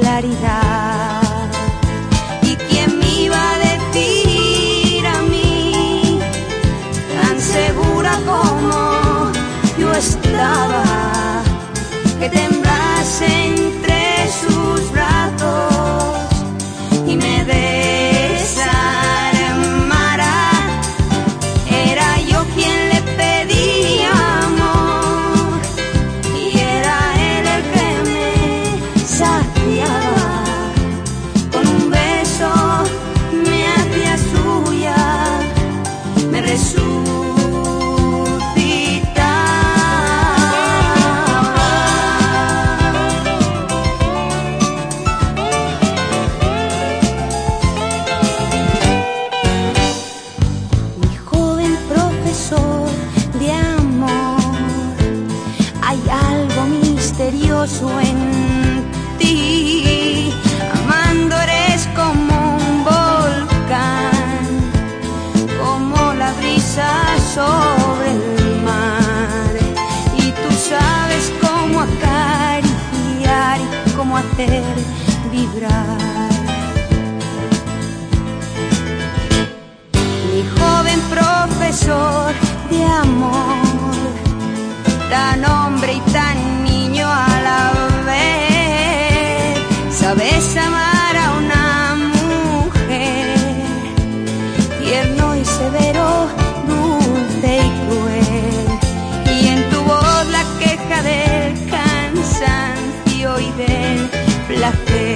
caridad. ¿Y quién me iba a decir a mí, tan segura como yo estaba, que temblase misterioso en ti, amando eres como un volcán, como la brisa sobre el mar. Y tú sabes cómo acariciar y cómo hacer vibrar. mi joven profesor de amor, Sabes amar a una mujer, tierno y severo, dulce y cruel. Y en tu voz la queja del cansancio y del placer.